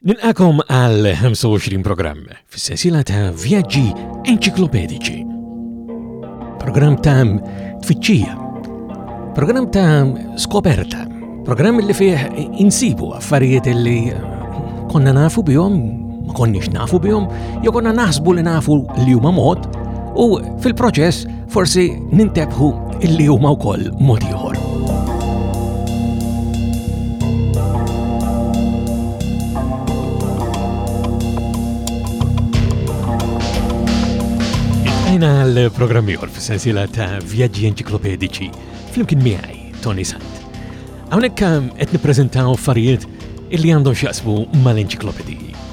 Nilqakom għal 25 programm fis-sensiela ta' vjaġġi enċiklopedici. Programm ta' tfittxija, programm ta' skoperta, programm li fih insibu affarijiet li konna nafu bihom, ma konniex nafu bihom, jew konna naħsbu li nafu li huma mod, u fil-proċess Forsi nintebħu illi huma wkoll mod ieħor. Ejna l-programm ieħor fis-sensiela ta' vjaġġi enċiklopedici flimkien miegħi Tony Sant. Hawnhekk qed nippreżentaw affarijiet illi għandhom x'jaqsmu mal-enċiklopediji.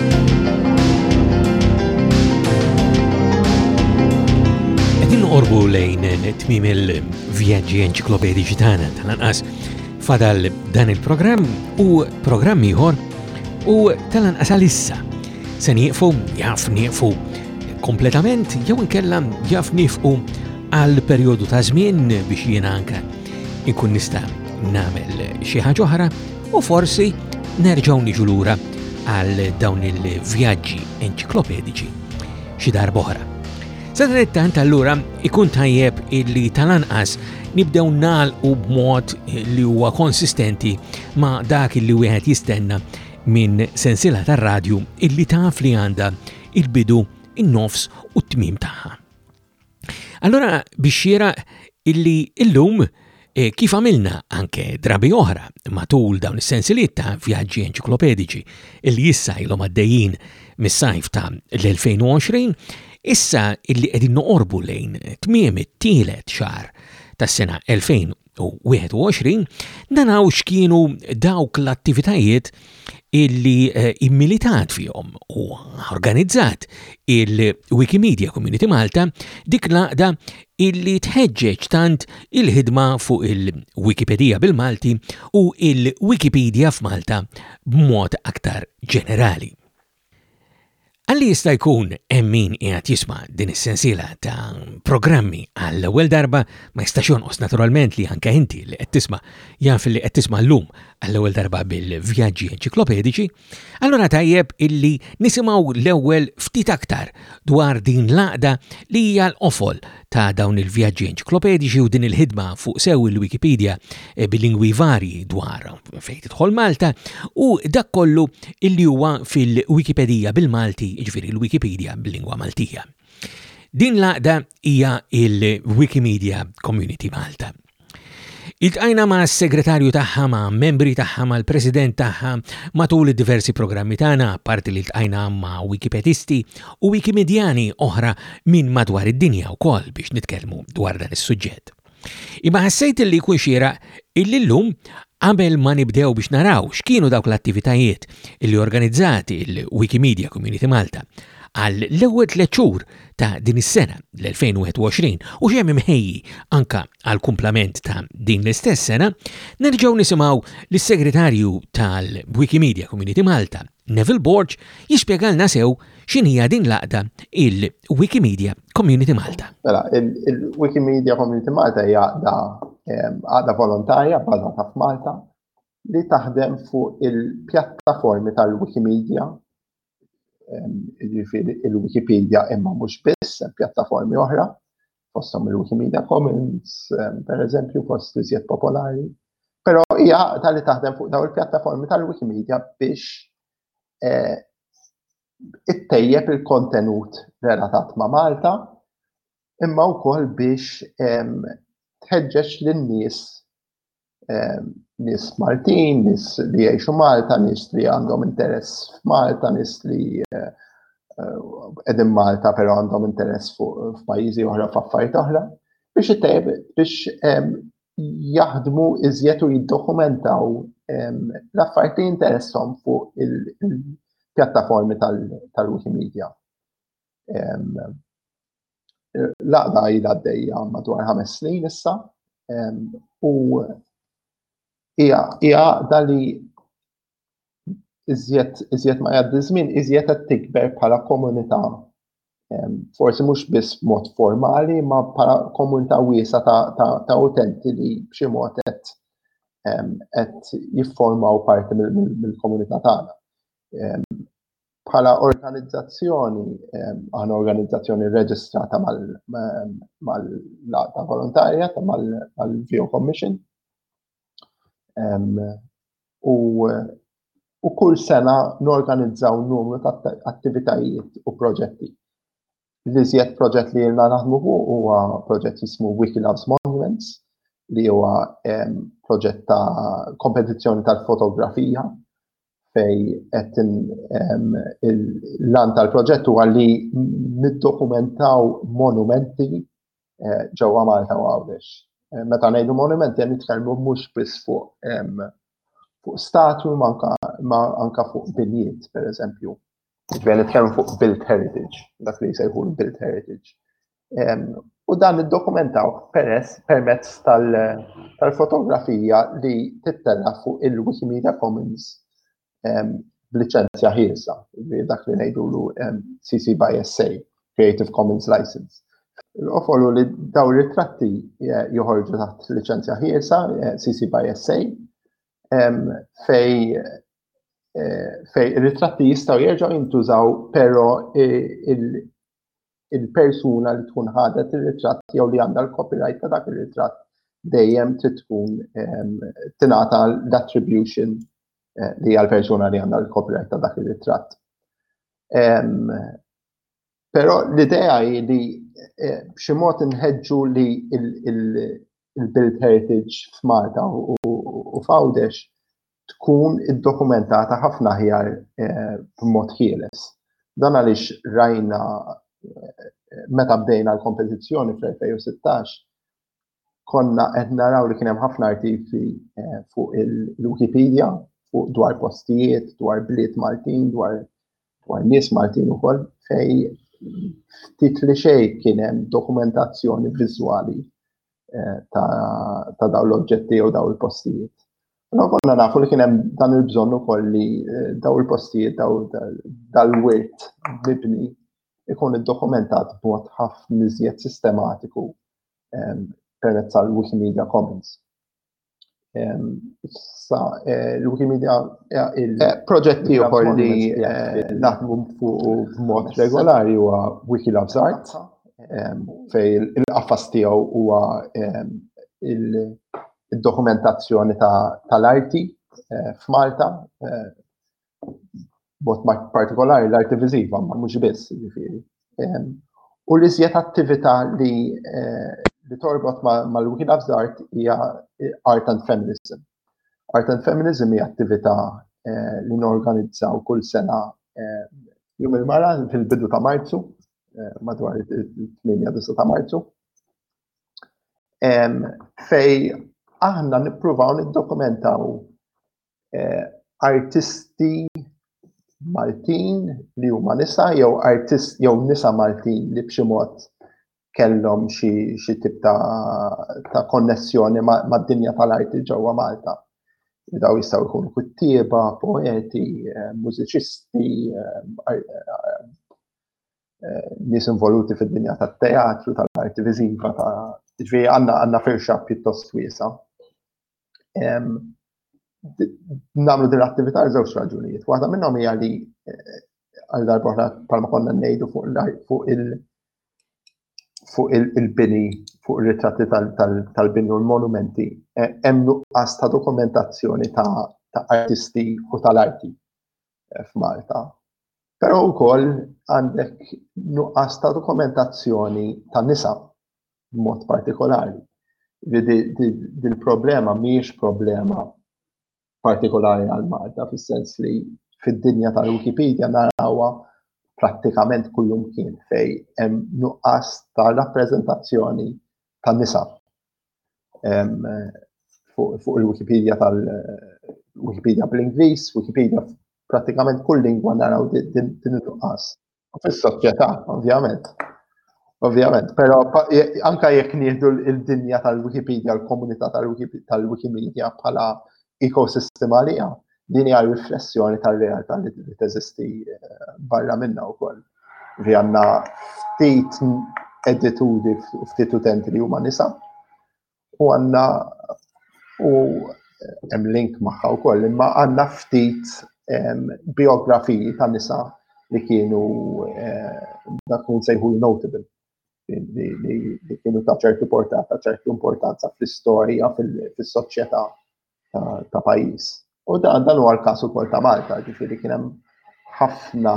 Inqorbu lejn tmim il-vjaġġi enċiklopediċi tagħna tal-anqas fadal dan il-programm u programm ieħor u tal-anqas għalissa. Se nieqfu, jaf nieqfu kompletament jew inkella jaf nieqfu għal perjodu ta' żmien biex jiena anke inkun nista' nagħmel xi ħaġa oħra U forsi nerġgħu niġu lura għal dawn il-vjaġġi enċiklopediċi xi darba oħra. Sadanittant allura ikun tajjeb illi tal-anqas nibdew nagħlqu b'mod li huwa konsistenti ma' dak illi wieħed jistenna minn sensila tar-radju illi taf li għandha il-bidu, in-nofs u t-tmim tagħha. Allora biex xieraq illi illum eh, kif għamilna anke drabi oħra matul dawn is-sensiliet ta' vjaġġi enċiklopedici illi issa ilhom għaddejjin mis-sajf ta' l-2020, issa illi qegħdin noqorbu lejn tmiem it-tielet xahar tas-sena 2020, u 21, naraw x'kienu dawk l-attivitajiet illi eh, immilitat fihom u organizzat il-Wikimedia Community Malta dik laqda illi tħeġġeġ tant il-ħidma fuq il-Wikipedia bil-Malti u il-Wikipedia f'Malta b'mod aktar ġenerali. Għalli jista' jkun hemm min qiegħed jisma' din is-sensiela ta' programmi għall-ewwel darba ma jistax jonqos naturalment li anke inti li qed tisma' jaf li qed tisma' llum għall-ewwel darba bil-vjaġġi enċiklopedici, allura tajjeb illi nisimgħu l-ewwel ftit aktar dwar din l-għaqda li hija l-qofol ta' dawn il-vjaġġi enċiklopediċi u din il-ħidma fuq sew il-Wikipedia eh, bilingwi varji dwar fejn tidħol Malta u dak kollu illi huwa fil-Wikipedija bil-Malti, ġifieri l-Wikipedia bil-lingwa Maltija. Din l-għaqda hija il-Wikimedia Community Malta. Iltqajna ma' segretarju tagħha ma' membri tagħha ma' l-president tagħha matul id-diversi programmi tagħna, parti li ltqajna ma' Wikipedisti u Wikimedjani oħra minn madwar id-dinja wkoll biex nitkellmu dwar dan is-suġġett. Imma ħassejt li jkun xieraq illi llum qabel ma nibdew biex naraw x'kienu dawk l-attivitajiet li organizzati l-Wikimedia Community Malta għal l-ewwel tliet xhur ta' din is-sena l-2021 u xemm imħejji anka għal kumplament ta' din l-istess sena, nerġgħu nisimgħu lis-Segretarju tal-Wikimedia Community Malta, Neville Borg, jispjegalna sew x'inhija din laqda il-Wikimedia Community Malta. Mela, il-Wikimedia Community Malta hija għaqda volontarja bbażata f'Malta li taħdem fuq il-pjattaformi tal-Wikimedia jiġifieri il-Wikipedia imma mhux biss, pjattaformi oħra, fosthom il-Wikimedia Commons, pereżempju, fost iżjed popolari. Però hija għaqda li taħdem fuq dawn il-pjattaformi tal-Wikimedia biex eh, ittejjeb il-kontenut relatat ma' Malta, imma wkoll biex tħeġġeġ lin-nies nis Maltin, nis li jgħixu Malta, nis li għandhom interess f'Malta, nis li eh, edin Malta pero għandhom interess f'pajjiżi oħra f'affarijiet oħra biex ittejb biex jaħdmu iżjed u jiddokumentaw l-affarijiet li interessom fuq il-pjattaformi tal-Wikimedia. L-għaqda il għaddejja madwar ħames snin issa u hija għaqda li iżjed ma jgħaddi żmien iżjed qed tikber bħala komunità forsi mhux biss mod formali ma bħala komunità wiesa ta' utenti li b'xi mod qed qed jifformaw parti mill-komunità tagħna. bħala organizzazzjoni, għan organizzazzjoni reġistrata mal-laqta volontarja, mal-Vio Commission. U kull sena n-organizzaw numru ta' attivitajiet u proġetti. Li zjed proġett li jirna naħdmu fuq huwa proġett jismu Wiki Loves Monuments, li huwa proġett ta' kompetizzjoni tal-fotografija fejn qed l-għan tal-proġett huwa li niddokumentaw monumenti eh, ġewwa Malta u Għawdex. Eh, meta ngħidu monumenti nitkellmu mhux biss fuq fuq statu ma anka fuq binjiet, pereżempju. Ġbija nitkellmu fuq built heritage, dak li jsejħu built heritage. U dan id-dokumentaw peress permezz tal-fotografija li tittella fuq il-Wikimedia Commons b'liċenzja ħielsa, dak li ngħidulu CC by SA, Creative Commons License. L-ofolu li daw ritratti joħorġu taħt liċenzja ħielsa, CC by SA, fej fej ir-ritratti jistgħu jerġgħu jintużaw però il-persuna li tkun ħadet ir-ritratt jew li għandha l-copyright ta' dak ir-ritratt dejjem trid tkun tingħata l-attribution li għal persuna li għandha l-copyright ta' dak ir-ritratt. Però l-idea hi li b'xi mod inħeġġu li il-built heritage f'Malta u f'Għawdex tkun iddokumentata ħafna aħjar b'mod ħieles. Dan għaliex rajna meta bdejna l-kompetizzjoni fl-2016 konna qed naraw li kien hemm ħafna artikli eh, fuq il-Wikipedia fuq dwar postijiet, dwar bliet Maltin, dwar dwar nies Maltin ukoll fej ftit li xej kien hemm dokumentazzjoni viżwali eh, ta' dawn l-oġġetti jew dawn il-postijiet. Ma konna nafu li kienem dan il-bżonn ukoll li eh, daw il-postijiet daw dal-wirt mibni ikun id-dokumentat b'mod ħafna iżjed sistematiku ehm, permezz tal-Wikimedia Commons. Ehm, sa eh, l-Wikimedia eh, il-proġett ieħor li naħdmu fuq b'mod regolari huwa Wiki Loves Art ehm, fej il-qafas tiegħu huwa il- id-dokumentazzjoni tal-arti eh, f'Malta, eh, bot partikolari l-arti viżiva, ma mhux biss, ġifieri. Ehm, u li żjed attività li eh, li torbot mal-Wiki Loves Art hija Art and Feminism. Art and Feminism hija attività li norganizzaw kull sena jum il-mara fil-bidu ta' Marzu, madwar il-8 ta' Marzu, fej aħna nippruvaw niddokumentaw eh, artisti Maltin li huma nisa jew artist jew nisa Maltin li b'xi mod kellhom xi xi tip ta', ta konnessjoni mad-dinja tal-arti ġewwa Malta. Daw jistgħu jkunu kuttieba, poeti, eh, mużiċisti, eh, nies involuti fid-dinja tat-teatru, tal-arti viżiva, ta' ġifieri għandna għandna firxa pjuttost wiesa. Nagħmlu din l-attività għal żewġ raġunijiet. Waħda minnhom hija li eh, għal darba oħra palma konna ngħidu fuq il- fuq il-bini, fuq il-ritratti tal-bini u l-monumenti, eh, hemm nuqqas ta' dokumentazzjoni ta' artisti u tal-arti f'Malta. Però wkoll għandek nuqqas ta' dokumentazzjoni ta' nisa b'mod partikolari. Din problema mhijiex problema partikolari għal Malta fis-sens li fid-dinja tal-Wikipedia narawha prattikament kullum kien fej hemm nuqqas ta' rappreżentazzjoni ta' nisa fuq il-Wikipedia tal-Wikipedia bl-Ingliż, Wikipedia pratikament kull lingwa naraw din il-qas. Fis-soċjetà, ovvjament. Ovvjament, però anka jekk nieħdu l-dinja tal-Wikipedia, l-komunità tal-Wikimedia bħala ekosistema li Din hija riflessjoni tar-realtà li teżisti eh, barra minna wkoll. Vi għandna ftit edituri ftit utenti li huma nisa u għandna u hemm link magħha wkoll imma għandna ftit biografiji ta' nisa li kienu eh, dak kun sejħu notable li kienu ta' ċertu portata, ċertu importanza fl-istorja, fil-soċjetà ta' pajjiż. U dan dan huwa l-każ ukoll ta' Malta, ġifieri kien hemm ħafna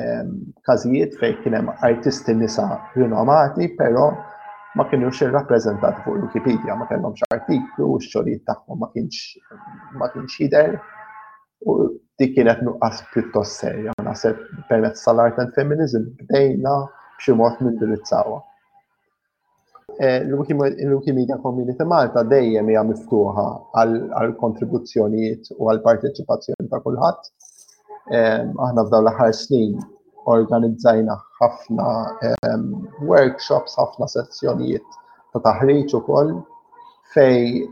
ehm, każijiet fejn kien hemm artisti nisa rinomati, però ma kienux irrappreżentati fuq Wikipedia, ma kellhomx artiklu, x-xogħlijiet tagħhom ma kienx ma kienx jidher. U dik kienet nuqqas pjuttost serja, naħseb permezz tal-art and feminism bdejna b'xi mod nindirizzawha. Eh, Il-Wikimedia Community Malta dejjem hija miftuħa għal kontribuzzjonijiet u għal parteċipazzjoni ta' kulħadd. Eh, aħna f'daw l-aħħar snin organizzajna ħafna eh, workshops, ħafna sezzjonijiet ta' taħriġ ukoll fej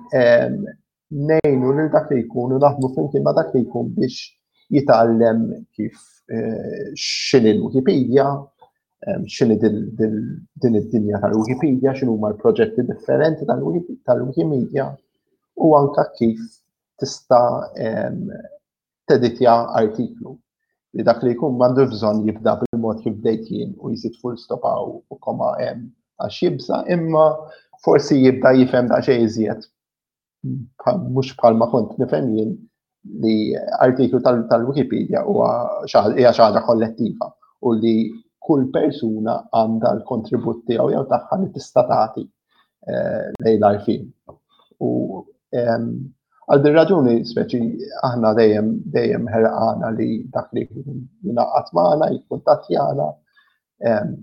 ngħinu lil dak li jkun u naħdmu flimkien ma' dak li jkun biex jitgħallem kif eh, x'inhi l-Wikipedia, eh, x'inhi din id-dinja tal-Wikipedia, x'inhuma l-proġetti differenti tal-Wikimedia u anka kif tista' teditja artiklu li dak li jkun mandu bżonn jibda bil-mod kif bdejt jien u jżid full stop u koma hemm għax jibsa imma forsi jibda jifhem daqsxejn iżjed mhux bħalma kont nifhem jien li artiklu tal-Wikipedia huwa hija xi ħaġa kollettiva u li kull persuna għandha l-kontribut tiegħu jew tagħha li tista' tagħti eh, lejn l-arfin. U ehm, għal din raġuni speċi aħna dejjem dejjem ħerqana li dak li jingħaqad magħna, jikkuntattjana, ehm,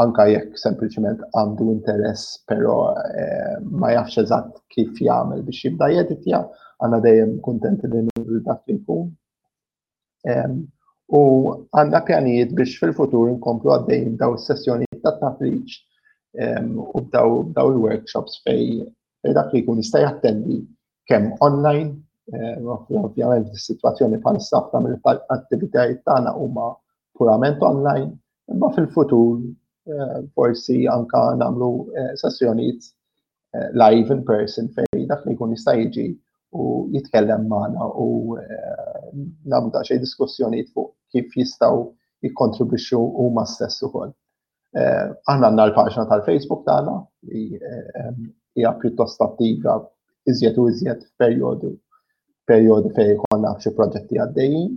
anka jekk sempliċement għandu interess, pero eh, ma jafx eżatt kif jagħmel biex jibda jeditja, għandna dejjem kuntenti li nuru dak li jkun. U għandna pjanijiet biex fil-futur nkomplu għaddejjin daw is-sessjonijiet ta' taħriġ u daw il-workshops fej dak li jkun jista' jattendi kemm online, ovvjament fis-sitwazzjoni bħal sabta mill-attivitajiet tagħna huma purament online, imma fil-futur forsi anka nagħmlu sessjonijiet live in person fejn dak li jkun jista' jiġi u jitkellem magħna u nagħmlu ta' xejn diskussjonijiet fuq kif jistgħu jikkontribwixxu huma stess ukoll. Eh, aħna għandna l-paġna tal-Facebook tagħna li eh, hija pjuttost attiva iżjed u iżjed f'perjodu perjodi fejn jkollna xi proġetti għaddejjin,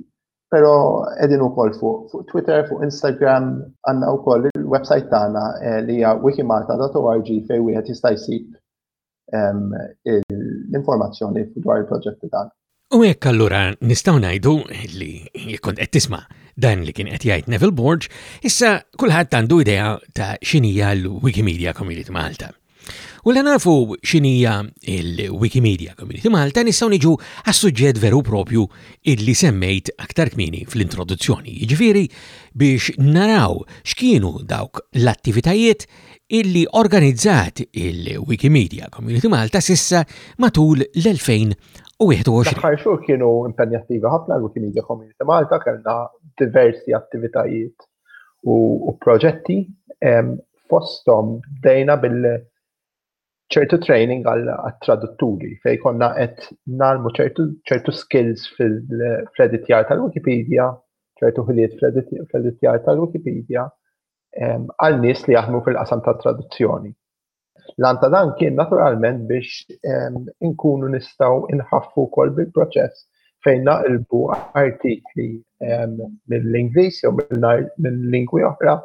però qegħdin ukoll fuq Twitter, fuq Instagram, għandna wkoll il-website tagħna eh, li hija wikimata.org fejn wieħed jista' jsib l-informazzjoni dwar il-proġetti tagħna. U hekk allura nistgħu ngħidu li jkun qed tisma' dan li kien qed jgħid Neville Borg, issa kulħadd għandu idea ta' xinija l-Wikimedia Community Malta. U li nafu xinija il-Wikimedia Community Malta nistgħu niġu għas-suġġett veru propju illi semmejt aktar kmini fl-introduzzjoni, jiġifieri biex naraw x'kienu dawk l-attivitajiet illi organizzat il-Wikimedia Community Malta sissa matul l-2021. L-aħħar xhur kienu impenjattivi ħafna l-Wikimedia Community Malta kellna diversi attivitajiet u proġetti fosthom bdejna bil ċertu training għal tradutturi fej konna qed nalmu ċertu skills fil-editjar tal-Wikipedia, ċertu ħiliet fl-editjar tal-Wikipedia, għal nies li jaħdmu fil-qasam ta' traduzzjoni. Lan ta' dan kien naturalment biex inkunu nistaw inħaffu kol bil-proċess fejn naqilbu artikli mill-Inglis jew mill-lingwi oħra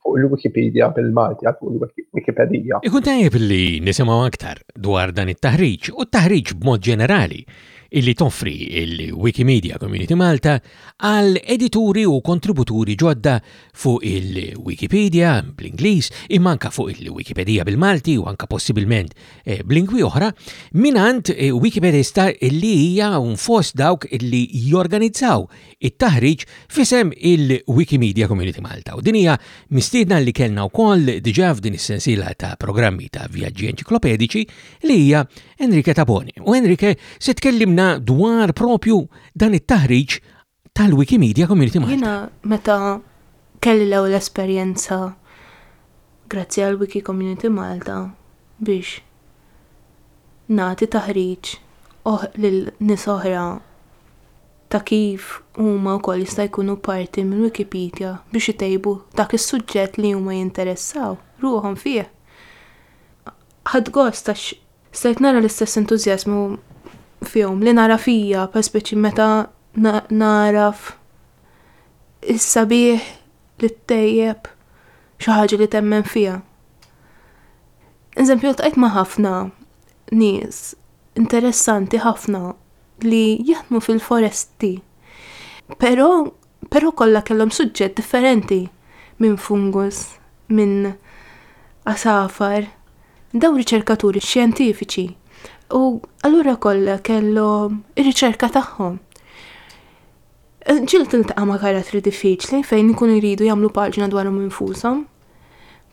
fuq il-Wikipedia bil-Malti għal fuq il-Wikipedia. Ikun tajjeb li nisimaw aktar dwar dan it-taħriġ u t-taħriġ b'mod ġenerali illi toffri il-Wikimedia Community Malta għal edituri u kontributuri ġodda fuq il-Wikipedia bl-Ingliż imma anka fuq il-Wikipedija bil-Malti u anka possibilment eh, b'lingwi oħra minant eh, Wikipedista li hija fost dawk li jorganizzaw it-taħriġ fisem il-Wikimedia Community Malta. U din hija mistiedna li kellna wkoll diġà f'din is-sensiela ta' programmi ta' vjaġġi enċiklopedici li hija Enrique Taboni. U Enrique se tkellimna dwar propju dan it-taħriġ tal-Wikimedia Community Malta. Jiena meta kelli l-ewwel esperjenza grazzi għal Wiki Community Malta biex nagħti taħriġ oh, lil nies oħra ta' kif huma wkoll jista' jkunu parti minn Wikipedia biex itejbu dak is-suġġett li huma jinteressaw ruħhom fih. Ħadd gost għax Stajt nara l-istess entużjażmu fihom li nara fija, pa speċi meta naraf is-sabiħ li ttejjeb xi ħaġa li temmen fiha. Eżempju, tqajt ma' ħafna nies interessanti ħafna li jaħdmu fil-foresti. Però Però kollha kellhom suġġett differenti minn fungus, minn għasafar, dawn riċerkaturi xjentifiċi u allura kollha kellhom ir-riċerka tagħhom. Ġilt iltaqa' ma' karattri diffiċli fejn ikunu jridu jagħmlu paġna dwarhom infushom.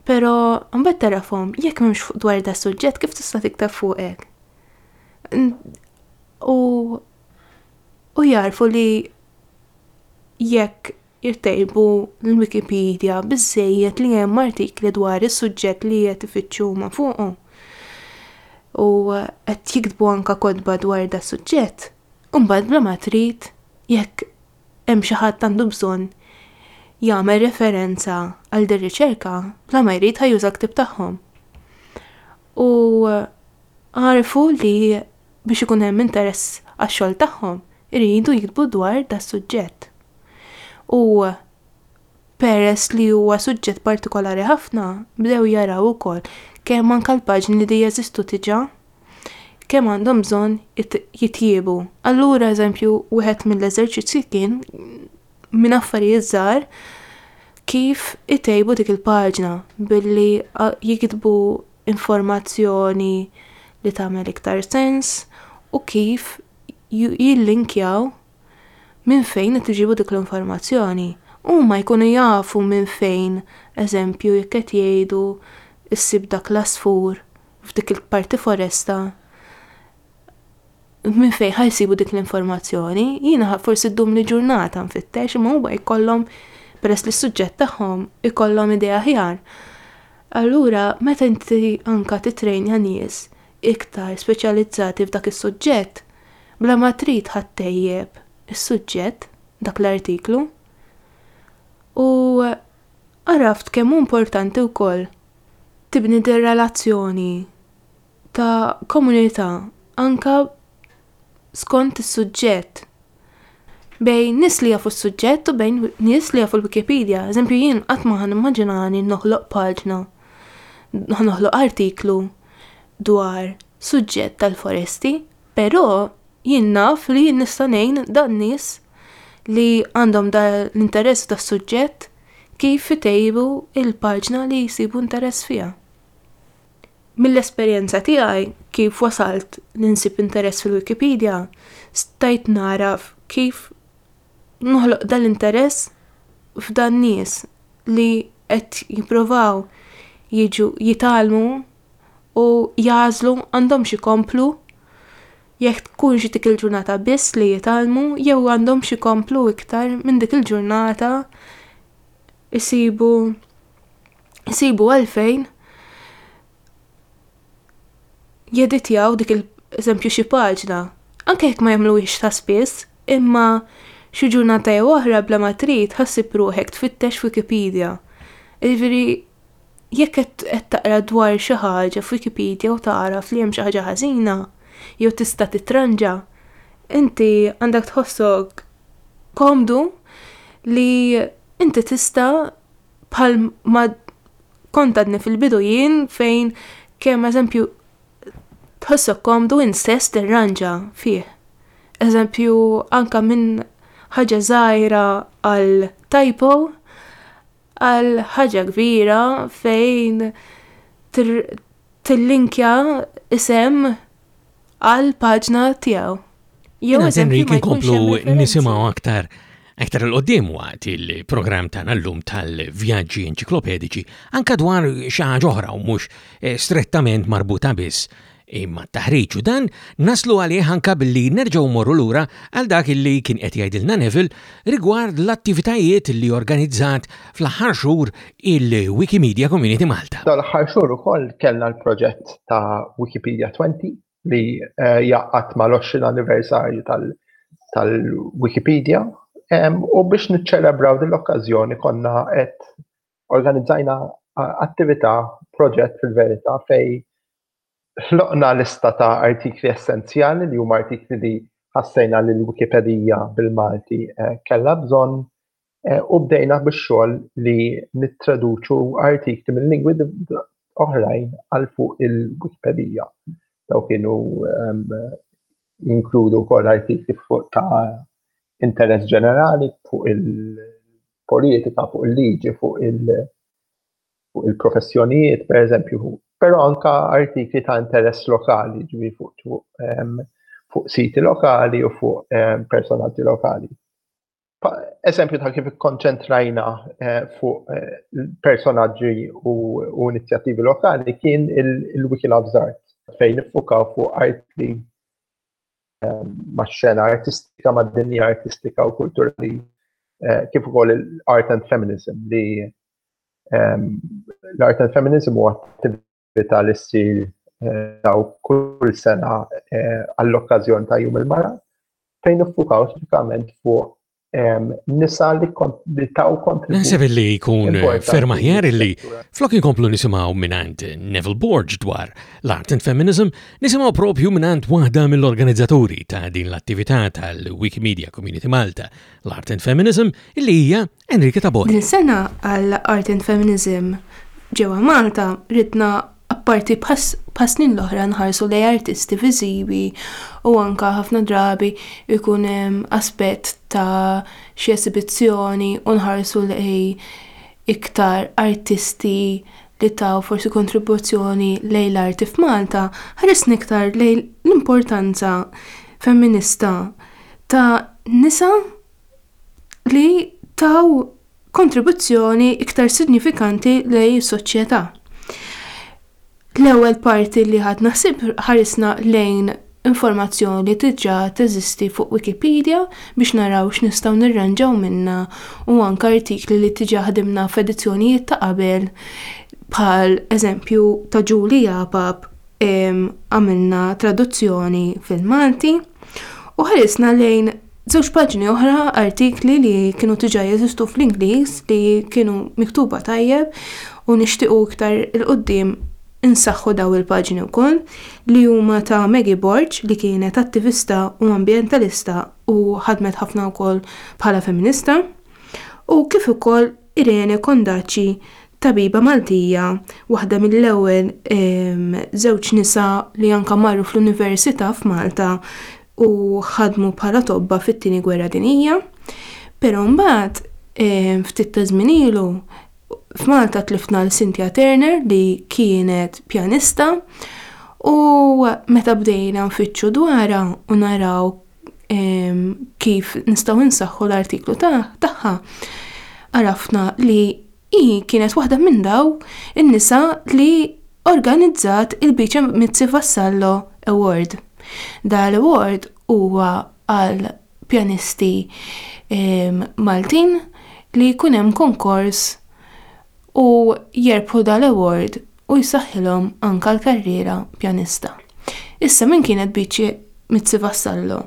Però mbagħad tarafhom jekk m'hemmx fuq dwar da suġġett kif tista' tikteb fuq hekk. U u jarfu li jekk jirtejbu l-Wikipedia biżżejjed li hemm artikli dwar is-suġġett li qed ifittxu ma fuqu u qed jiktbu anka kodba dwar da suġġett, imbagħad bla ma trid jekk hemm xi ħadd għandu bżonn jagħmel referenza għal dir riċerka bla ma jrid ħajuża ktib tagħhom. U għarfu li biex ikun hemm interess għax-xogħol tagħhom, iridu jiktbu dwar das-suġġett. U peress li huwa suġġett partikolari ħafna, bdew jaraw ukoll kemm anke l-paġni li jeżistu diġà kemm għandhom bżonn jitjiebu. Allura eżempju wieħed mill-eżerċizzji kien minn affarijiet żgħar kif itejbu dik il-paġna billi jikdbu informazzjoni li tagħmel iktar sens u kif jillinkjaw minn fejn qed iġibu dik l-informazzjoni. Huma jkunu jafu minn fejn, eżempju, jekk qed jgħidu ssib dak l-għasfur f'dik il-parti foresta, minn fejn ħa jsibu dik l-informazzjoni, jiena forsi ddumli ġurnata nfittex imma huma jkollhom peress li s-suġġett tagħhom ikollhom idea aħjar. Allura meta inti anka titrejnja nies iktar speċjalizzati f'dak is-suġġett, bla ma trid ħattejjeb is-suġġett dak l-artiklu. U għaraft kemm importanti wkoll tibni dir relazzjoni ta' komunità anke skont is-suġġett. Bejn nies li jafu s-suġġett u bejn nies li jafu l-Wikipedia. Eżempju jien qatt ma ħanimmaġinani noħloq paġna, noħloq artiklu dwar suġġett tal-foresti, però jien naf li jien nista' ngħin dan nies li għandhom dan l-interess u das-suġġett kif itejbu l-paġna li jsibu interess fiha. Mill-esperjenza tiegħi kif wasalt li nsib interess fil-Wikipedia, stajt naraf kif noħloq dal-interess f'dan nies li qed jipprovaw jiġu jitgħallmu u jagħżlu għandhomx ikomplu jekk tkunx dik il-ġurnata biss li jitgħallmu jew għandhomx ikomplu iktar minn dik il-ġurnata isibu jsibu għalfejn jeditjaw dik il-eżempju xi paġna. Anke jekk ma jagħmluhiex ta' spiss, imma xi ġurnata jew oħra bla ma trid ħassib ruħek tfittex Wikipedia. Jiġifieri jekk qed taqra dwar xi ħaġa f'Wikipedia u tagħraf li hemm xi ħaġa ħażina jew tista' titranġa, inti għandek tħossok komdu li inti tista' bħal ma kont għadni fil-bidu jien fejn kemm eżempju tħossok komdu insest irranġa fih. Eżempju anka minn ħaġa żgħira għal typo għal ħaġa kbira fejn tillinkja isem għal paġna tiegħu. Jew eżempju ma jkunx nisimgħu aktar Aktar il-qoddim waqt il-programm tagħna llum tal-vjaġġi enċiklopedici anka dwar xi ħaġa oħra u mhux eh, strettament marbuta biss imma taħriġ u dan naslu għalih anka billi nerġgħu morru lura għal dak illi kien qed jgħidilna Neville rigward l-attivitajiet li organizzat fl-aħħar xhur il-Wikimedia Community Malta. Dal-aħħar xhur ukoll kellna l-proġett ta' Wikipedia 20 li eh, jaqgħad mal-20 anniversarju tal-Wikipedia u biex niċċelebraw din l-okkażjoni konna qed organizzajna attività proġett fil-verità fej ħloqna lista ta' artikli essenzjali li huma artikli li ħassejna li l-Wikipedija bil-Malti eh, kellha bżonn Eh, u bdejna bix-xogħol li nittraduċu artikli minn lingwi oħrajn għal fuq il-Wikipedija. Daw kienu ehm, jinkludu wkoll artikli fuq ta' interess ġenerali fuq il-politika, fuq il-liġi, fuq il-professjonijiet, per eżempju, però anka artikli ta' interess lokali, ġivi fuq ehm, siti lokali u fuq ehm, personaggi lokali. eżempju ta' kif ikkonċentrajna eh, fuq eh, personaġġi u inizjattivi lokali kien il-Wiki Loves Art fejn nifukaw fuq art li eh, ma' xena artistika, ma' dinja artistika u kulturali kif ukoll l-art and feminism li l-art and feminism huwa attività attività li ssir daw eh, kull sena eh, għall-okkazjon ta' jum il-mara, fejn iffukaw speċjalment fuq ehm, nisa li taw kontribut. Naħseb li jkun eh, ferma ħjar li flok inkomplu nisimaw minant Neville Borg dwar l-art and feminism, nisimaw propju minant waħda mill-organizzaturi ta' din l-attività tal-Wikimedia Community Malta, l-art and feminism, illi hija Enrique Tabor. Din is-sena għal Art and Feminism ġewwa Malta ridna apparti bħas snin l-oħra nħarsu lej artisti viżivi u anka ħafna drabi ikun hemm aspett ta' xi esibizzjoni u nħarsu lej iktar artisti li taw forsi kontribuzzjoni lej l-arti f'Malta, ħarisni iktar lej l-importanza femminista ta' nisa li taw kontribuzzjoni iktar sinjifikanti lejn is-soċjetà. L-ewwel parti li ħadd naħsib ħarisna lejn informazzjoni li diġà teżisti fuq Wikipedia biex naraw x'nistgħu nirranġaw minnha u anke artikli li diġà ħdimna f'edizzjonijiet ta' qabel bħal eżempju ta' Ġuli Japab għamilna traduzzjoni fil-Malti u ħarisna lejn Żewġ paġni oħra artikli li kienu diġà jeżistu fl-Ingliż li kienu miktuba tajjeb u nixtiequ iktar il-qudiem insaħħu daw il-paġni wkoll li huma ta' Maggie Borg li kienet attivista u ambjentalista u ħadmet ħafna wkoll bħala feminista u kif ukoll Irene Kondacci tabiba Maltija waħda mill-ewwel żewġ nisa li anke marru fl-Università f'Malta u ħadmu bħala tobba fit-tieni gwerra dinija, però mbagħad ehm, ftit ta' żmien ilu f'Malta tlifna l Cynthia Turner li kienet pjanista u meta bdejna nfittxu dwarha u naraw ehm, kif nistgħu nsaħħu l-artiklu tagħha għarafna li Hi kienet waħda minn daw in-nisa li organizzat il-Beecham Mizzi Vassallo Award. Da l-award huwa għal pjanisti Maltin li jkun hemm konkors u jerbħu da l-award u jsaħħilhom anka l-karriera pjanista. Issa min kienet Bici Mizzi Vassallo?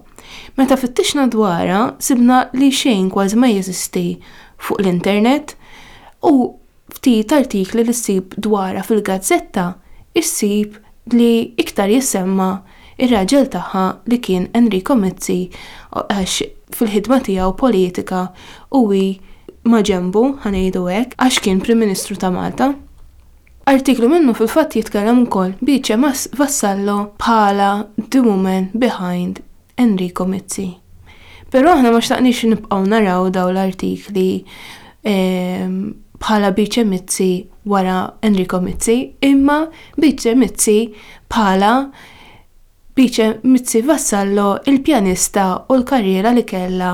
Meta fittixna dwarha sibna li xejn kważi ma jeżisti fuq l-internet u ftit artikli li ssib dwarha fil-gazzetta issib li iktar jissemma ir-raġel tagħha li kien Enrico Mizzi għax fil-ħidma tiegħu politika u hi maġenbu, ħa ngħidu hekk, għax kien Prim Ministru ta' Malta. Artiklu minnu fil-fatt jitkellem ukoll Beecham Vassallo bħala the woman behind Enrico Mizzi. Però aħna ma xtaqniex nibqgħu naraw dawn l-artikli bħala Beecham Mizzi wara Enrico Mizzi, imma Beecham Mizzi bħala Beace Mizzi Vassallo il-pjanista u l-karriera li kellha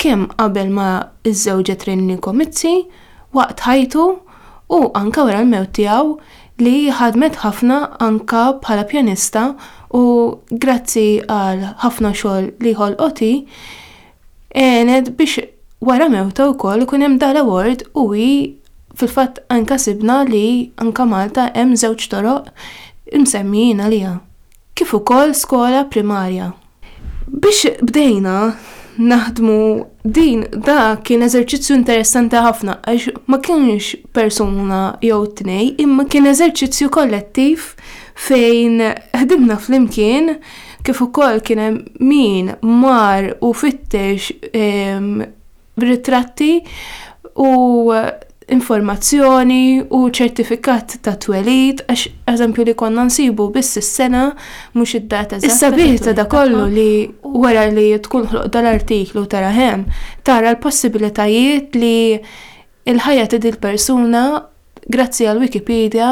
kemm qabel ma żżewġet Renico Mizzi, waqt ħajtu u anke wara l-mewt tiegħu li ħadmet ħafna anke bħala pjanista u grazzi għal ħafna xogħol li ħolqot hi Għenet biex wara mewta wkoll ikun hemm dar award u hi fil-fatt anka sibna li anka Malta hemm żewġ toroq imsemmijin għaliha, kif ukoll skola primarja. Biex bdejna naħdmu din dak kien eżerċizzju interessanti ħafna għax ma kienx persuna jew tnej imma kien eżerċizzju kollettiv fejn ħdimna flimkien kif ukoll kien hemm min mar u fittex ehm, ritratti u informazzjoni u ċertifikat ta' twelid għax eżempju li konna nsibu biss is-sena mhux id-data eżatta. Issa bih ta' da kollu li wara li tkun ħloq dal-artiklu tara hemm tara l-possibilitajiet li il-ħajja ta' dil persuna Grazzi għal Wikipedia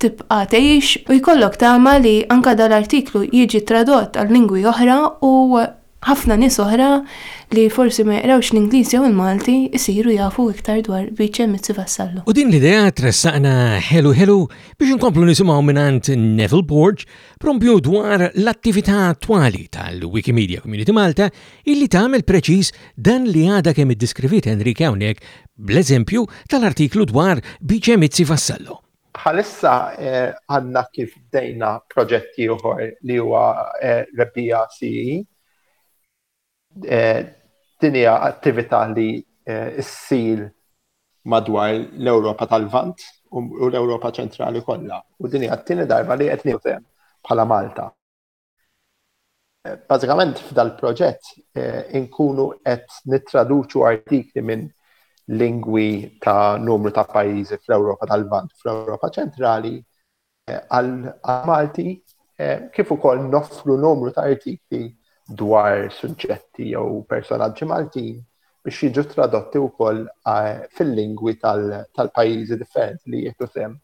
tibqa' tgħix u jkollok tama li anke dal-artiklu jiġi tradott għal lingwi oħra u ħafna nies oħra li forsi ma jaqrawx l-Ingliż jew il-Malti jsiru jafu iktar dwar Vice Mizzi Vassallo. U din l-idea tressaqna ħelu ħelu biex inkomplu nisimgħu mingħand Neville Borg prompju dwar l-attività attwali tal-Wikimedia Community Malta illi tagħmel preċiż dan li għadha kemm iddeskriviet Enrique hawnhekk bl-eżempju tal-artiklu dwar Bice Mizzi Vassallo. Bħalissa għandna kif bdejna proġett ieħor li huwa Rebbiegħa CE Din hija attività li ssir madwar l-Ewropa tal-Lvant u l-Ewropa ċentrali kollha. U din hija t-tieni darba li qed nieħu bħala Malta. Bażikament f'dal-proġett inkunu qed nittraduċu artikli minn lingwi ta' numru ta' pajjiżi fl-Ewropa tal-Lvant u fl-Ewropa ċentrali għall-Malti kif ukoll noffru numru ta' artikli dwar suġġetti jew personaġġi Maltin biex jiġu tradotti wkoll fil-lingwi tal-pajjiżi differenti li jieħdu sem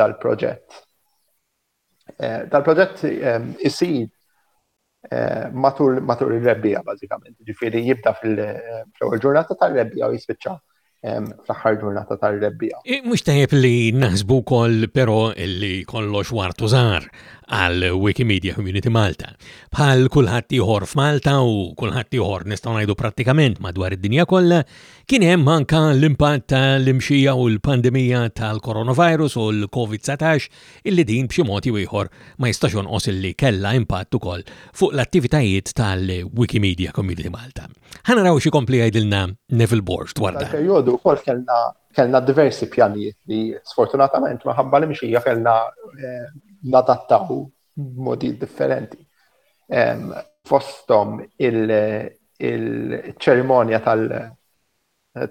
dal-proġett. Dal-proġett isir matul matul ir-rebbija bażikament, ġifieri jibda fil-ewwel ġurnata tar-rebbija u jispiċċa fl-aħħar ġurnata tar-rebbija. Mhux tajjeb li naħsbu wkoll però li kollox wartu żgħar għal Wikimedia Community Malta. Bħal kulħadd ieħor f'Malta u kulħadd ieħor nistgħu ngħidu prattikament madwar id-dinja kollha, kien hemm anka l-impatt tal-imxija u l-pandemija tal-coronavirus u l-COVID-19 illi din b'xi mod jew ieħor ma jistax jonqos illi kellha impatt ukoll fuq l-attivitajiet tal-Wikimedia Community Malta. Ħa naraw xi kompli jgħidilna Neville Borg dwar dan. Dal-perjodu wkoll kellna kellna diversi pjanijiet li sfortunatament minħabba li mxija kellna eh, nadattaw b'modi differenti. Fostom il-ċerimonja tal-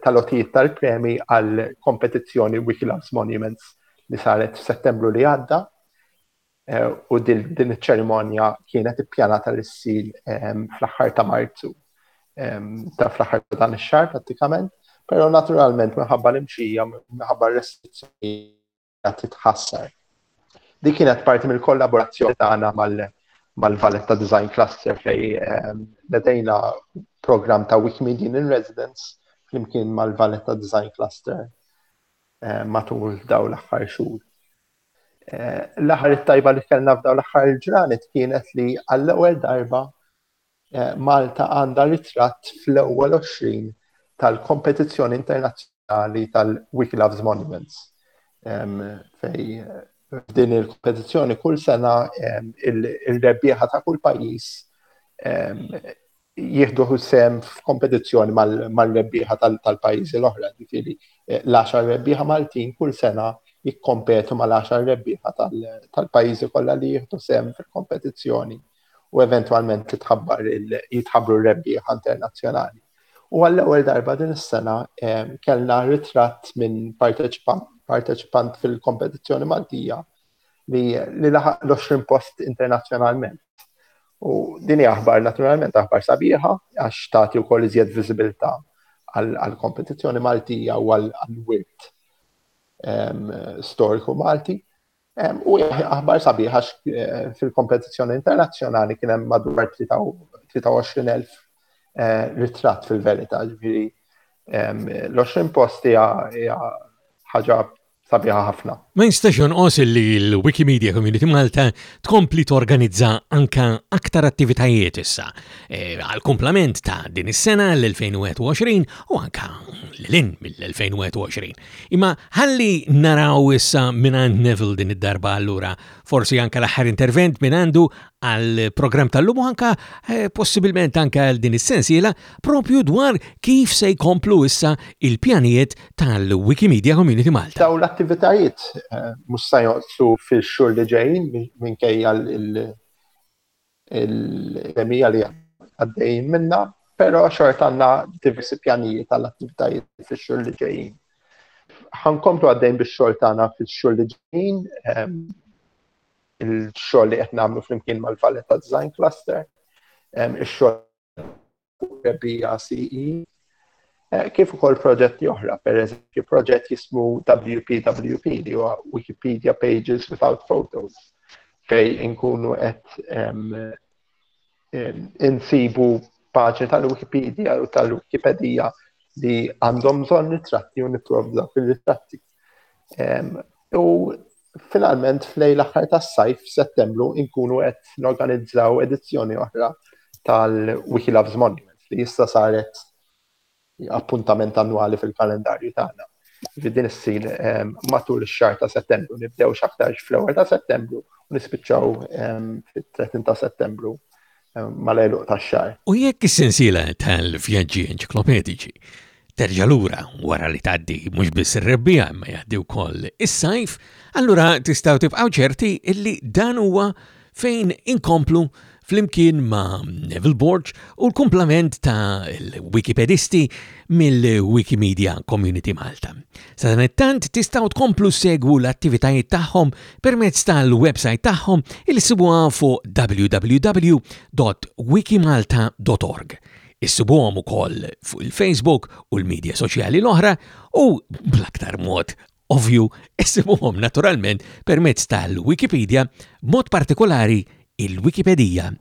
tal-otijiet tal-premi għal kompetizzjoni Wiki Loves Monuments li saret f'Settembru li għadda eh, u din iċ-ċerimonja kienet ippjanata li ssir ehm, fl-aħħar ta' Marzu ehm, ta' fl-aħħar ta' dan ix-xahar prattikament, però naturalment minħabba l-imxija, minħabba r-restrizzjoni qiegħda titħassar. Di kienet parti mill-kollaborazzjoni tagħna mal-Valletta Design Cluster fej ehm, nedejna program ta' Wikimedia in Residence flimkien mal-Valletta Design Cluster eh, matul daw l-aħħar xhur. Eh, l-aħħar it-tajba li kellna f'daw l-aħħar ġranet kienet li għall-ewwel darba Malta għandha ritratt fl-ewwel 20 tal-kompetizzjoni internazzjonali tal-Wiki Loves Monuments. Fej f'din il-kompetizzjoni kull sena il-rebbieħa ta' kull pajjiż jieħdu sem f'kompetizzjoni mal-rebbieħa tal-pajjiżi l-oħra, ġifieri eh, l-10 rebbieħa Maltin kull sena jikkompetu mal-10 rebbieħa tal-pajjiżi kollha li jieħdu sem fil-kompetizzjoni. u eventwalment titħabbar jitħabbru r-rebbieħa internazzjonali. U għall-ewwel darba din is-sena ehm, kellna ritratt minn parteċipant fil-kompetizzjoni Maltija li, li laħaq l-20 post internazzjonalment. U din hija aħbar naturalment aħbar sabiħa għax tagħti wkoll iżjed viżibilità għall-kompetizzjoni Maltija u għall-wirt ehm, storiku Malti. U aħbar sabiħ għax eh, fil-kompetizzjoni internazzjonali kien hemm madwar 23,000 eh, ritratt fil-verità, ġifieri l-20 posti hija ħaġa sabiħa ħafna. Ma jistax jonqos li l-Wikimedia Community Malta tkompli torganizza anka aktar attivitajiet issa e, għal komplement ta' din is-sena l-2021 u anka l-in mill-2021. Imma ħalli naraw issa minant Neville din id-darba allura, forsi anka l-aħħar intervent minandu għal program tal-lum u anka eh, possibilment anka għal din is-sensiela propju dwar kif se jkomplu issa il-pjanijiet tal-Wikimedia Community Malta. Daw l-attivitajiet eh, mhux se joqtu fil-xhur li ġejjin minkejja l il-lemija li għaddejjin minna, pero xort għanna diversi pjanijiet għall attivitajiet fil-xur li ġejjin. Għankomplu għaddejn biex xort għanna fil-xur li ġejjin, ehm, il-xor li għetna għamlu fl-imkien mal-Valletta Design Cluster, ehm, il-xor Rebbija CE, kif ukoll proġetti oħra, per eżempju proġett jismu WPWP li huwa Wikipedia Pages Without Photos, fej inkunu qed insibu paġni tal-Wikipedia u tal-Wikipedia li għandhom bżonn ritratti u nipprovdu fil-ritratti. U finalment f'lejl aħħar tas-sajf f'Settembru nkunu qed norganizzaw edizzjoni oħra tal-Wiki Loves Monuments li issa saret appuntament annwali fil-kalendarju tagħna. Li din issir ehm, matul ix-xahar ta' Settembru, nibdew x'aktarx fl-ewwel ta' Settembru u nispiċċaw ehm, fit-30 ta' Settembru mal-għeluq tax-xahar. U jekk is-sensiela tal-vjaġġi enċiklopediċi terġa' lura wara li tgħaddi mhux biss ir-rebbiegħa imma jgħaddi wkoll is-sajf, allura tistgħu tibqgħu ċerti illi dan huwa fejn inkomplu flimkien ma' Neville Borg u l-kumplament ta' l-Wikipedisti mill-Wikimedia Community Malta. Sadanittant tistgħu tkomplu segwu l-attivitajiet tagħhom permezz tal-website tagħhom il sibuha fuq www.wikimalta.org. Issibuhom ukoll fuq il-Facebook u l-medja soċjali l-oħra u bl-aktar mod ovvju issibuhom naturalment permezz tal-Wikipedia mod partikolari il-Wikipedija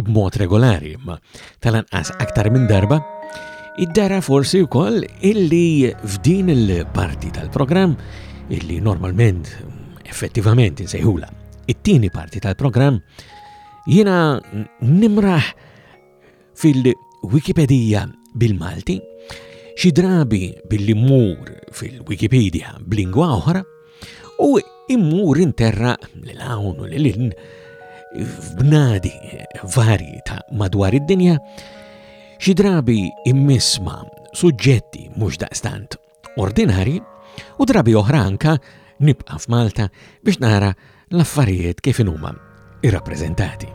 b'mod regolari, imma tal-anqas aktar minn darba, id-dara forsi wkoll illi f'din il-parti tal-programm illi normalment effettivament insejħula it-tieni parti tal-programm jiena nimraħ fil-Wikipedija bil-Malti xi drabi billi mur fil-Wikipedia b'lingwa oħra U immur interra lil hawn u lil in f'bnadi varji ta' madwar id-dinja, xi drabi immisma suġġetti mhux daqstant ordinari u drabi oħra anka nibqa' f'Malta biex nara L-affarijiet kif inhuma irrappreżentati.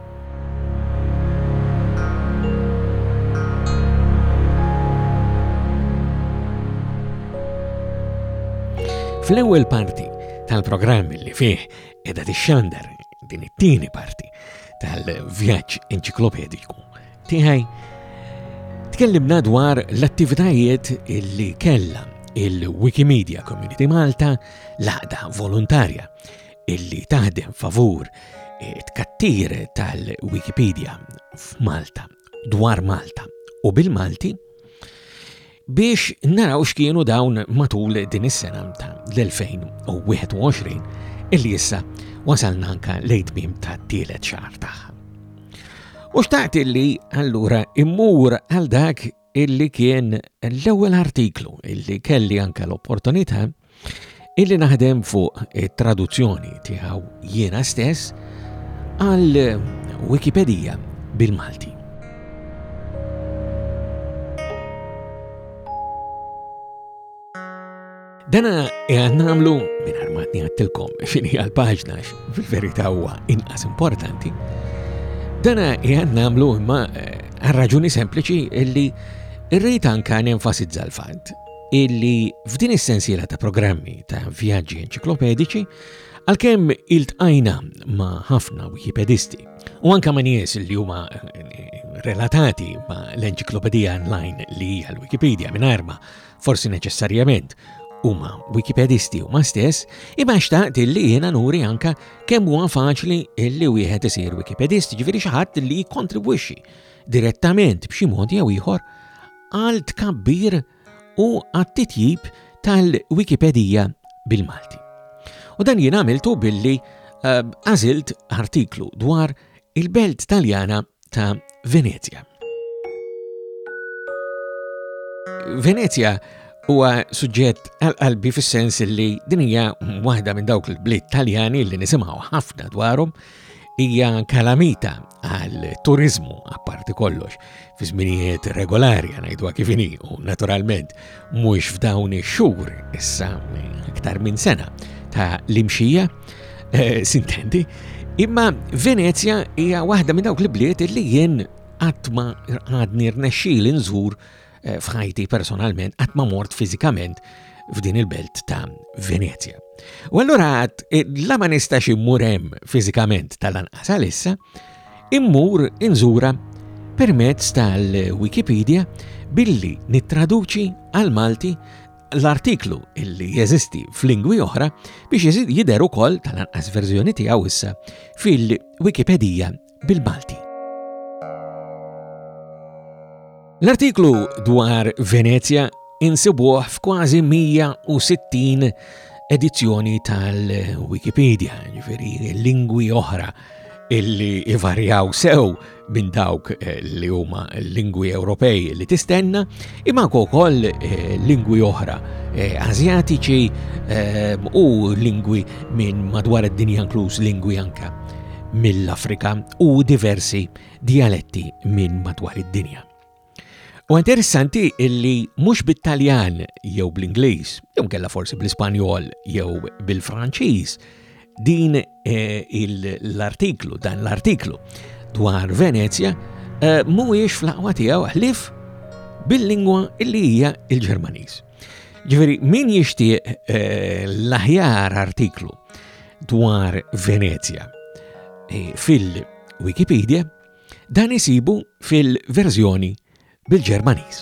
Fl-ewwel parti tal-programm li fih qiegħda tixxandar din it-tieni parti tal-vjaġġ enċiklopediku tiegħi tkellimna dwar l-attivitajiet li kellha il-Wikimedia Community Malta l-għaqda volontarja illi taħdem favur eh, tkattir tal-Wikipedia f'Malta dwar Malta u bil-Malti biex naraw x'kienu dawn matul din is-sena ta' l-2021 illi issa wasalna anka lejtmim ta' tielet xahar tagħha. U xtaqt illi allura immur għal dak illi kien l-ewwel artiklu illi kelli anke l-opportunità illi naħdem fuq it-traduzzjoni tiegħu jiena stess għal Wikipedija bil-Malti. Dana għan namlu minn armatni għattilkom xini għal-paġna fil-verita huwa inqas importanti. Dana għan namlu imma eh, għal-raġuni sempliċi illi irrit anka nenfasizza l-fat illi f'din is-sensiela ta' programmi ta' vjaġġi enċiklopedici għalkemm il-tqajna ma' ħafna wikipedisti u anka ma' nies li huma eh, relatati ma' l-enċiklopedija online li hija l-Wikipedia minn arma forsi neċessarjament huma Wikipedisti huma stess, imma xtaqt li jiena nuri anka kemm huwa faċli li wieħed isir Wikipedist, ġifieri xi ħadd li jikkontribwixxi direttament b'xi mod jew ieħor għal tkabbir u għat-titjib tal-Wikipedija bil-Malti. U dan jien għamiltu billi eh, għażilt artiklu dwar il-belt taljana ta' Venezja. Venezja huwa suġġett għal qalbi fis-sens li din hija waħda minn dawk il-bliet Taljani li nisimgħu ħafna dwarhom hija kalamita għal turizmu apparti kollox fi żminijiet regolari ngħidwa kif inhi u naturalment Mhux f'dawn ix-xhur issa aktar minn sena ta' l-imxija, eh, sintendi, imma Venezja hija waħda minn dawk l-bliet li jien qatt ma għadni rnexxili nżur eh, f'ħajti personalment qatt ma mort fiżikament f'din il-belt ta' Venezja. U allura eh, la ma nistax immur hemm fiżikament tal-anqas għalissa, immur inżura permezz tal-Wikipedia billi nittraduċi għal Malti l-artiklu illi jeżisti f'lingwi oħra biex jidher ukoll tal-anqas verżjoni tiegħu issa fil-Wikipedija bil-Malti. L-artiklu dwar Venezja insibuh f'kważi 160 edizzjoni tal-Wikipedia, ġifieri lingwi oħra illi ivarjaw sew minn dawk eh, li huma lingwi Ewropej li tistenna, imma wkoll eh, lingwi oħra eh, Azjatiċi u lingwi minn madwar id-dinja inkluż lingwi anka mill-Afrika u diversi djaletti minn madwar id-dinja. U interessanti illi mhux bit-Taljan jew bl-Ingliż, jew kella forsi bl-Ispanjol jew bil-Franċiż, din eh, l-artiklu, dan l-artiklu dwar Venezja eh, mhuwiex fl-aqwa tiegħu ħlif bil-lingwa illi hija il-Ġermaniż. Ġifieri min jixtieq eh, l-aħjar artiklu dwar Venezja fil- Wikipedia, dan isibu fil-verżjoni bil-Ġermaniż.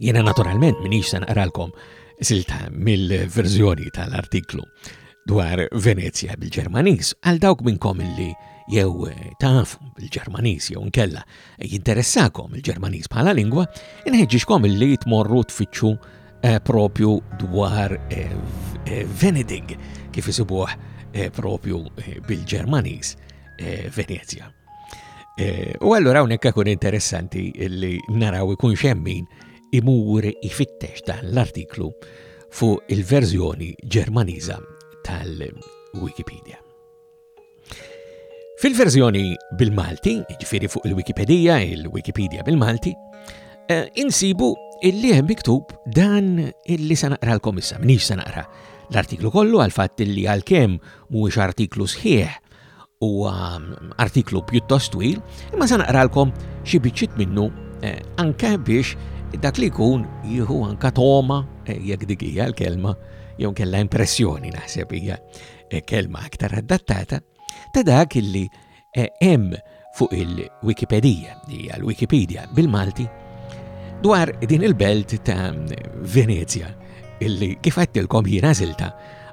Jena naturalment minix se naqralkom silta mill-verżjoni tal-artiklu dwar Venezia bil-Ġermaniż għal dawk minnkom illi jew eh, tafu bil-Ġermaniż jew nkella jinteressakom il-Ġermaniż bħala lingwa, inħeġġixkom illi tmorru tfittxu Eh, propju dwar eh, eh, Venedig, kif isibuħ propju bil-Ġermaniż Venezia. U allura hawnhekk ikun interessanti li naraw ikun xemmin imur ifittex dan l-artiklu fuq il-verżjoni Ġermaniża tal-Wikipedia. Fil-verżjoni bil-Malti, ġifiri fuq il-Wikipedija, il-Wikipedia bil-Malti, eh, insibu illi hemm miktub dan illi se naqra l-komissa, minix se naqra l-artiklu kollu għal-fatt illi għal-kem mhuwiex artiklu sħiħ u mm, artiklu pjuttost twil, imma se naqralkom xi biċċiet minnu eh, anke biex dak li jkun jieħu anka toma eh, jekk dik hija l-kelma jew kella impressjoni naħseb hija eh, kelma aktar adattata, ta' dak illi eh, hemm fuq il-Wikipedija, hija l-Wikipedia bil-Malti, dwar din il-belt ta' Venezia, illi kif għattilkom hi nażilta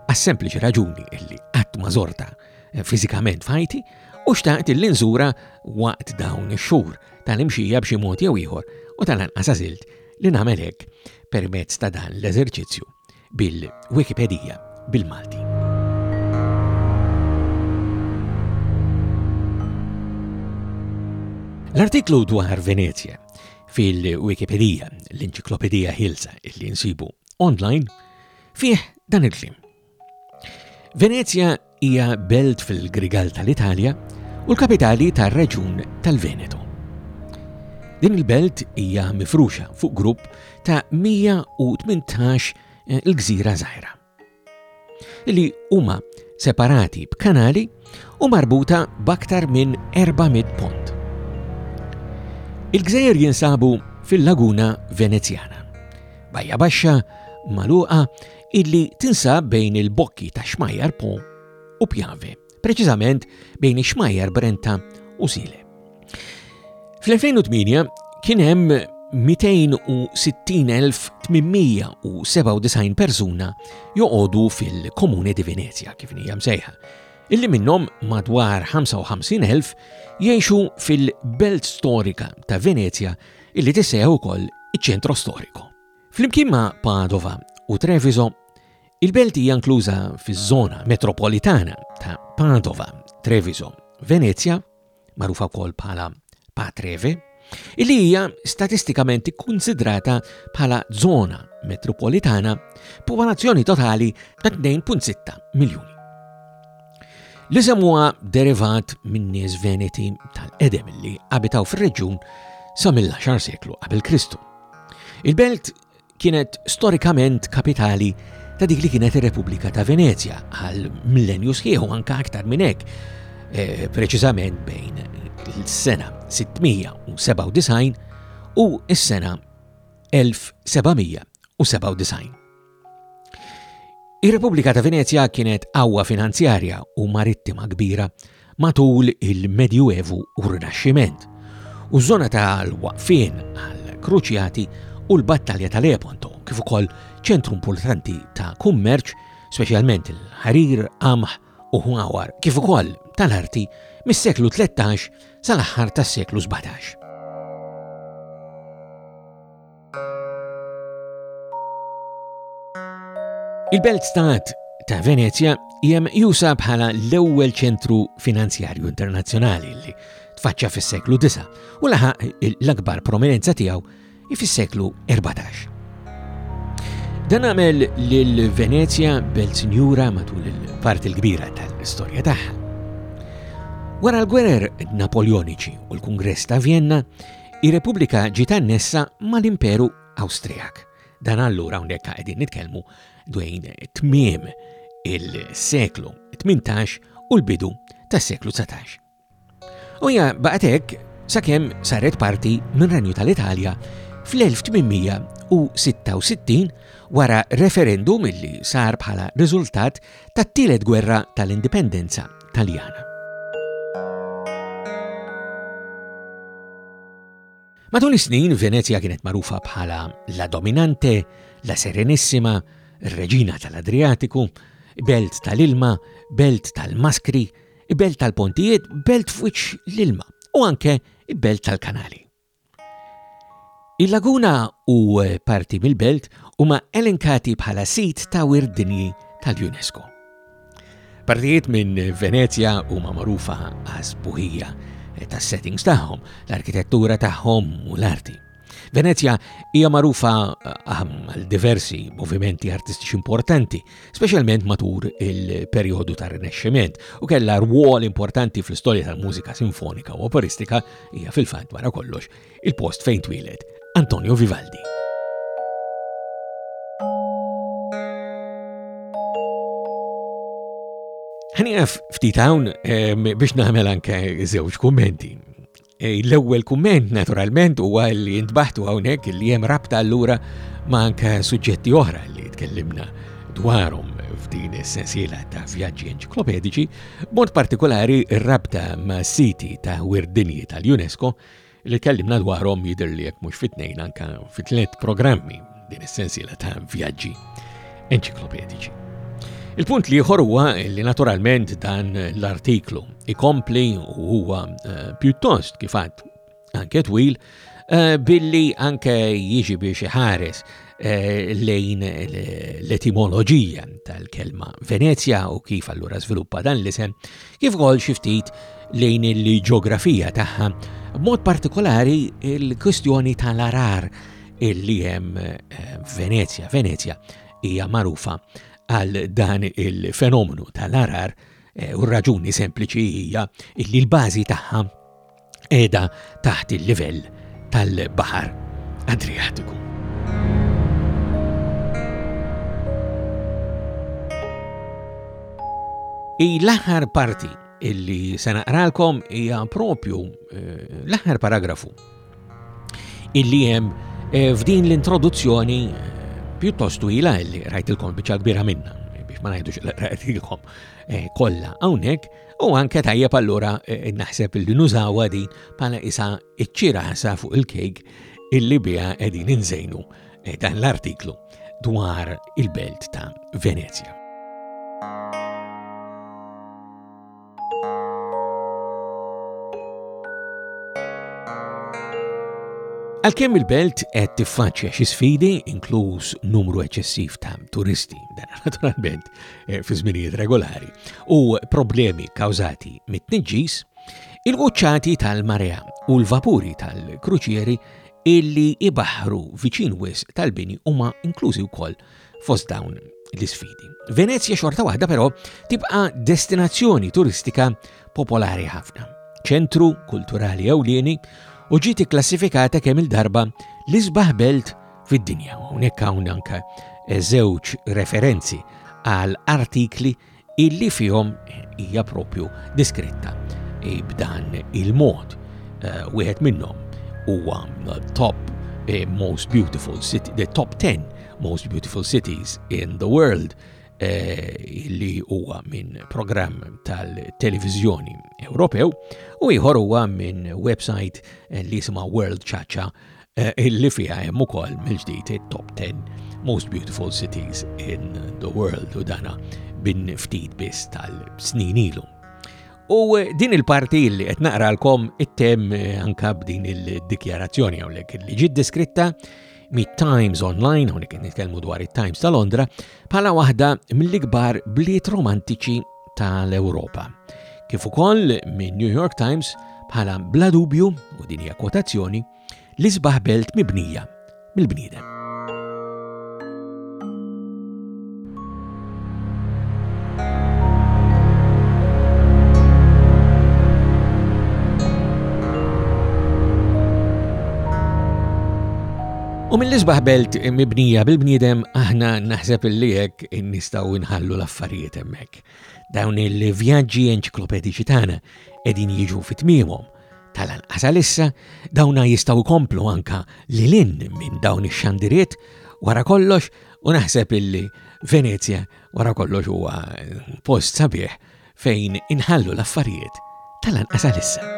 għas-sempliċi raġuni illi qatt ma żorta eh, fiżikament fajti u xtaqt illi nżura waqt dawn ix-xhur tal-imxija b'xi mod jew ieħor u tal-anqas li nagħmel hekk permezz ta' dan l-eżerċizzju bil-Wikipedija bil-Malti. L-artiklu dwar Venezja fil-Wikipedija, l-Enċiklopedija Hilsa li nsibu online, fih dan il-klim. Venezja Hija belt fil-Grigal tal-Italja u l-kapitali tar-reġjun tal-Veneto. Din il-belt hija mifruxa fuq grupp ta' 118 eh, il-gżira żgħira li huma separati b'kanali u marbuta b'aktar minn 400 pont. Il-gżejjer jinsabu fil-Laguna Venezjana. Bajja baxxa, maluqa, illi tinsab bejn il-bokki ta' xmajjar Po u Pjave, preċiżament bejn ix-xmajjar Brenta u Sile. Fl-2008 kien hemm 260,897 persuna joqogħdu fil-Komune di Venezia kif hija msejħa, illi minnhom madwar 55,000 jgħixu fil-belt storika ta' Venezia illi tisseħ ukoll iċ-ċentro storiku. Flimkien ma' Padova u Treviso, il-belt hija inkluża fiż-żona metropolitana ta' Padova, Treviso, Venezja, magħrufa wkoll bħala Patreve, illi hija statistikament ikkunsidrata bħala żona metropolitana b'popolazzjoni totali ta' 2.6 miljuni. L-isem huwa derivat minn nies Veneti tal-qedem li abitaw fir-reġjun sa mill-10 seklu qabel Kristu. Il-belt kienet storikament kapitali ta' dik li kienet ir-Repubblika ta' Venezja għal millenju sħiħu anka aktar minn hekk, eh, preċiżament bejn il-sena 697 u s-sena 1797. Ir-Repubblika ta' Venezja kienet qawwa finanzjarja u marittima kbira matul il-Medju Evu u r-Rinaxximent, u ż-żona tal-waqfien għall-kruċjati u l-battalja tal-Lepanto, kif ukoll ċentru importanti ta' kummerċ, speċjalment il-ħarir, qamħ u ħwawar, kif ukoll tal-arti mis-seklu 13 sal-aħħar tas-seklu 17. Il-belt stat ta' Venezja jem jusa bħala l-ewwel ċentru finanzjarju internazzjonali li tfaċċa fis-seklu 9 u laħaq l-akbar prominenza tiegħu fis-seklu 14. Dan għamel lil Venezja belt sinjura matul il-parti l-kbira tal-istorja tagħha. Wara l-gwerer Napoljoniċi u l-Kungress ta' Vienna, Ir-Repubblika ġiet annessa mal-Imperu Awstrijak. Dan allura hawnhekk qegħdin nitkellmu dwejn tmiem il-seklu 18 u l-bidu tas-seklu 19. U hija baqgħet hekk sakemm saret parti minn Renju tal-Italja fl-1866 wara referendum illi sar bħala riżultat tat-tielet gwerra tal-indipendenza Taljana. Matul is-snin, Venezia kienet magħrufa bħala La Dominante, La Serenissima, Reġina tal-Adriatiku, Belt tal-Ilma, Belt tal-Maskri, Belt tal-Pontijiet, Belt f'wiċċ l-Ilma u anke Belt tal-Kanali. Il-laguna u parti mill-belt huma elenkati bħala sit ta' wirt dinji tal-UNESCO. Partijiet minn Venezja huma magħrufa għas buħija tas-settings tagħhom, l-arkitettura tagħhom u l-arti. Venezja hija magħrufa ehm, għal diversi movimenti artistiċi importanti, speċjalment matur il-perjodu tar-Rinexximent, u kellha rwol importanti fl-istorja tal-mużika sinfonika u operistika Hija fil-fatt wara kollox il-post fejn twieled Antonio Vivaldi. Ħanija ftit hawn biex nagħmel anke żewġ kummenti. E, l-ewwel kumment naturalment huwa li jintbaħtu hawnhekk li hemm rabta allura ma' anke suġġetti oħra li tkellimna dwarhom f'din is-sensiela ta' vjaġġi enċiklopedici B'mod partikolari r-rabta ma' siti ta' Wirt Dinji tal-UNESCO li tkellimna dwarhom jidher li jekk mhux fit-tnejn anke fi tliet programmi din is-sensiela ta' vjaġġi enċiklopediċi. Il-punt li ieħor huwa li naturalment dan l-artiklu ikompli u huwa eh, pjuttost kif għad anke twil, eh, billi anke jiġi biex iħares eh, lejn l-etimoloġija tal-kelma Venezja u kif allura żviluppa dan l-isem, kif ukoll xi ftit lejn il-ġeografija tagħha, b'mod partikolari il-kwistjoni tal-arar illi hemm eh, Venezja. Venezja hija magħrufa għal dan il-fenomenu tal-arar u raġuni sempliċi hija illi l-bażi tagħha qiegħda taħt il-livell tal-Baħar Adriatiku. Il-aħħar parti illi se naqralkom hija propju eh, l-aħħar paragrafu illi hemm eh, f'din l-introduzzjoni eh, pjuttost twila illi rajtilkom biċċa kbira minna biex ma ngħidux rajtilkom kollha hawnhekk U anke tajjeb allura eh, naħseb li nużawha din bħala isa ċ-ċirasa fuq il-kejk illi biha qegħdin inżejnu eh, dan l-artiklu dwar il-belt ta' Venezia. Għalkemm il-belt qed tiffaċċja xi sfidi, inkluż numru eċċessiv ta' turisti, dan naturalment eh, fi żminijiet regolari u problemi kawżati mit-tniġġis, il-quċċati tal-marea u l-vapuri tal-kruċieri illi ibaħru viċin wis tal-bini huma inklużi wkoll fost dawn l-isfidi. Venezja xorta waħda però tibqa' destinazzjoni turistika popolari ħafna, ċentru kulturali ewlieni u ġiet ikklassifikata kemm il-darba l-isbaħ belt fid-dinja. Hawnhekk hawn anke eh, żewġ referenzi għal artikli illi fihom hija propju diskritta eh, b'dan il-mod. Eh, wieħed minnhom huwa top most beautiful city, the top 10 most beautiful cities in the world Eh, li huwa minn programm tal-televizjoni Ewropew u ieħor huwa minn website eh, li jisma' World Chacha illi fiha hemm ukoll mill-ġdid it-top 10 most beautiful cities in the world u dana bin ftit biss tal-snin ilu. U din il-parti li qed naqralkom it-tem eh, anka b'din il-dikjarazzjoni hawnhekk li ġiet deskritta mit-Times Online, hawnhekk qed nitkellmu dwar it-Times ta' Londra, bħala waħda mill-ikbar bliet romantiċi tal-Ewropa. Kif ukoll minn New York Times bħala bla dubju, u din hija kwotazzjoni, L-isbaħ belt mibnija mill-bniedem. U mill-isbaħ belt mibnija bil-bniedem aħna naħseb li hekk nistgħu nħallu l-affarijiet hemmhekk. Dawn il-vjaġġi enċiklopediċi tagħna qegħdin jiġu fit-tmiemhom Tal-anqas għalissa dawna jistgħu jkomplu anka li lin minn dawn ix-xandiriet wara kollox u naħseb illi Venezja wara kollox huwa post sabiħ fejn inħallu l-affarijiet tal-anqas għalissa.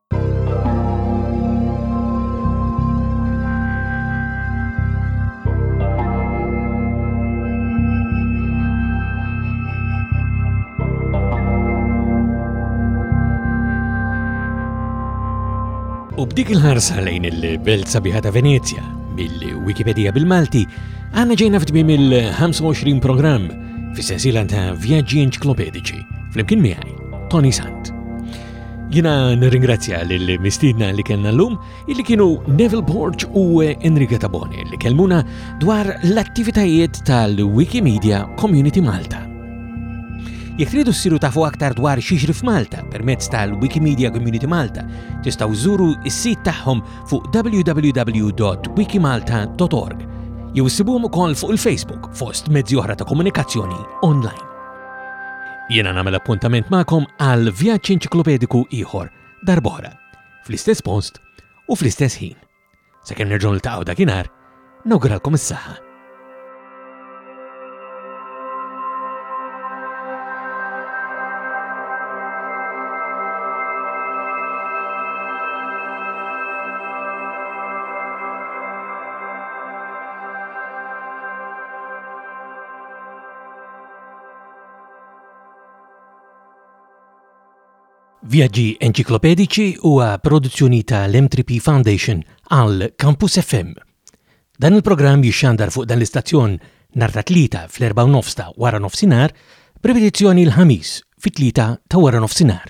U b'dik il-ħarsa lejn il-belt sabiħa ta' Venezia, mill-Wikipedia bil-Malti, għanna ġejna f'tbim il-25 program fis-sensiela ta' vjaġġi enċiklopedici, fl-imkien miħaj, Tony Sant. Jina nirringrazzja lill-mistidna li kellna l-lum illi kienu Neville Borg u Enrica Taboni li kelmuna dwar l-attivitajiet tal-Wikimedia Community Malta. Jek tridu ssiru tafu aktar dwar xiexri f'Malta permezz tal-Wikimedia Community Malta, tistaw żuru s-sit tagħhom fuq www.wikimalta.org jew issibuhom ukoll fuq il-Facebook fost mezzi oħra ta' komunikazzjoni online. Jiena nagħmel appuntament magħkom għal vjaġġ enċiklopediku ieħor darb'oħra, fl-istess post u fl-istess ħin. Sakemm nerġgħu niltaqgħu dakinhar, nawguralkom is-saħħa. Vjaġġi Enċiklopediċi huwa produzzjoni ta' l-M3P Foundation għal Campus FM. Dan il-programm jixxandar fuq dan l-istazzjon nhar ta' tlieta fl-erba' u nofs ta' wara nofsinhar, b'ripetizzjoni l-Ħamis fit-tlieta ta' wara nofsinhar.